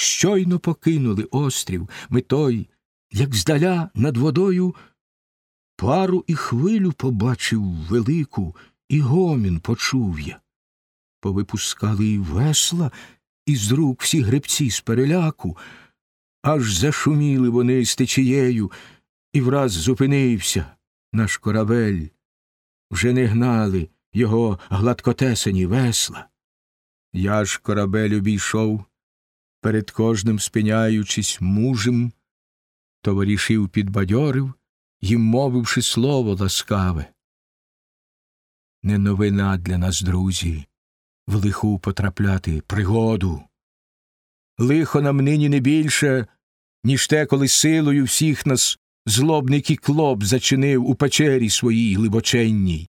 Щойно покинули острів, ми той, як здаля над водою, пару і хвилю побачив велику, і гомін почув я. Повипускали й весла, із рук всі гребці з переляку, аж зашуміли вони з течією, і враз зупинився наш корабель. Вже не гнали його гладкотесені весла. Я ж корабель обійшов, перед кожним спиняючись мужем, товаришів підбадьорив, їм мовивши слово ласкаве. Не новина для нас, друзі, в лиху потрапляти пригоду. Лихо нам нині не більше, ніж те, коли силою всіх нас злобник і клоп зачинив у печері своїй глибоченній.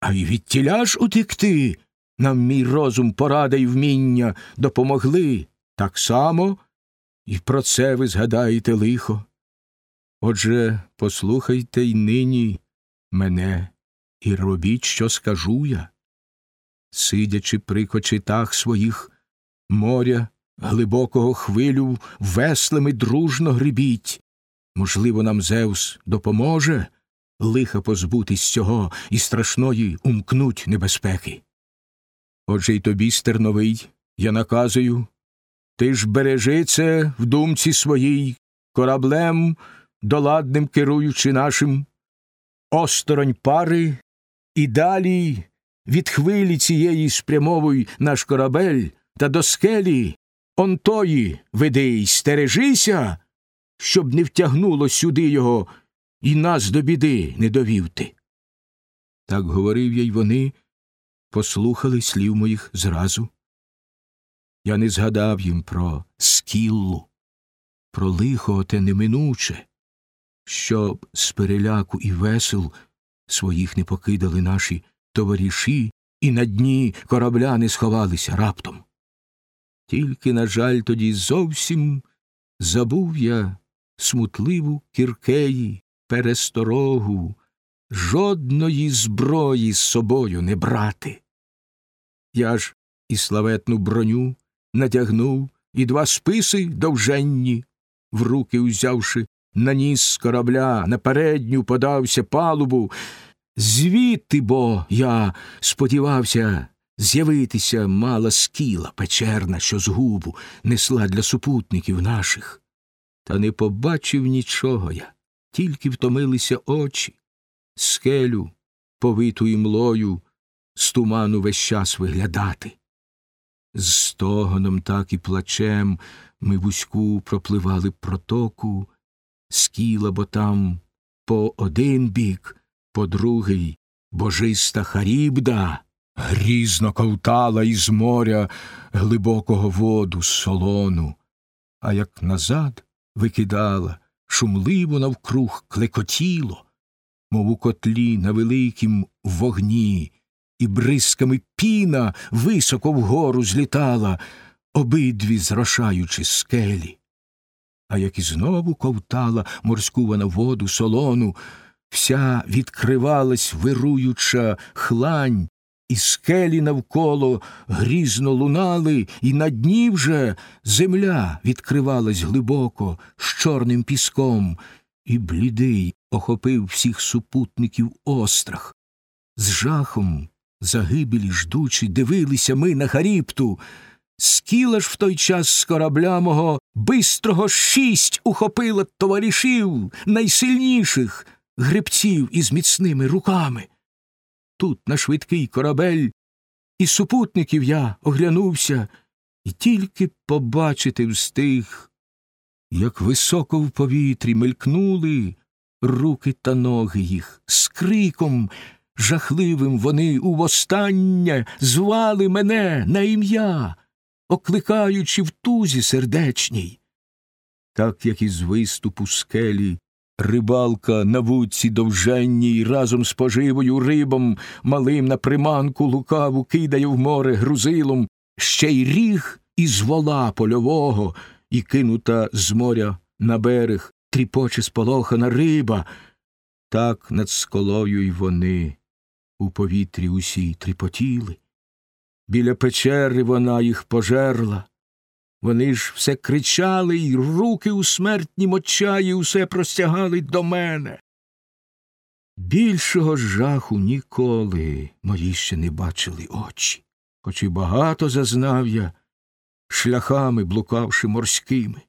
А й відтіля ж утекти нам мій розум, порада й вміння допомогли так само, і про це ви згадаєте лихо. Отже, послухайте й нині мене і робіть, що скажу я. Сидячи при кочетах своїх моря, глибокого хвилю, веслами дружно грибіть. Можливо, нам Зевс допоможе лиха позбутись цього і страшної умкнуть небезпеки. Отже й тобі, стерновий, я наказую ти ж бережи це в думці своїй, кораблем, доладним керуючи нашим, осторонь пари, і далі від хвилі цієї спрямовуй наш корабель та до скелі он тої веди й стережися, щоб не втягнуло сюди його і нас до біди не довів ти. Так говорив я й вони, послухали слів моїх зразу. Я не згадав їм про скіллу, про лихо те неминуче, щоб з переляку і весел своїх не покидали наші товариші і на дні корабля не сховалися раптом. Тільки, на жаль, тоді зовсім забув я смутливу кіркеї, пересторогу, жодної зброї з собою не брати. Я ж і славетну броню натягнув, і два списи довженні, в руки узявши, наніс з корабля, на передню подався палубу. Звідти бо я сподівався з'явитися мала скіла печерна, що згубу несла для супутників наших. Та не побачив нічого я, тільки втомилися очі, скелю, повиту імлою, з туману весь час виглядати. З стогоном, так і плачем ми вузьку пропливали протоку, скіла, бо там по один бік, по другий божиста Харібда грізно ковтала із моря глибокого воду солону, а як назад викидала, шумливо навкруг клекотіло, мов у котлі на великім вогні і бризками піна високо вгору злітала, обидві зрошаючи скелі. А як і знову ковтала морськувана воду солону, вся відкривалась вируюча хлань, і скелі навколо грізно лунали, і на дні вже земля відкривалась глибоко з чорним піском, і блідий охопив всіх супутників острах. З жахом загибелі ждучи, дивилися ми на Харіпту. Скіла ж в той час з корабля мого бистрого шість ухопила товаришів найсильніших гребців із міцними руками. Тут на швидкий корабель, і супутників я оглянувся, і тільки побачити встиг, як високо в повітрі мелькнули руки та ноги їх з криком жахливим вони увостання звали мене на ім'я, окликаючи в тузі сердечній. Так як із виступу скелі рибалка на вудці довженній разом з поживою рибом малим на приманку лукаву кидає в море грузилом, ще й ріг із вола польового, і кинута з моря на берег тріпоче сполохана риба. Так над сколою й вони у повітрі усі тріпотіли. Біля печери вона їх пожерла, Вони ж все кричали й руки у смертнім очаї усе простягали до мене. Більшого жаху ніколи мої ще не бачили очі, хоч і багато зазнав я, шляхами блукавши морськими.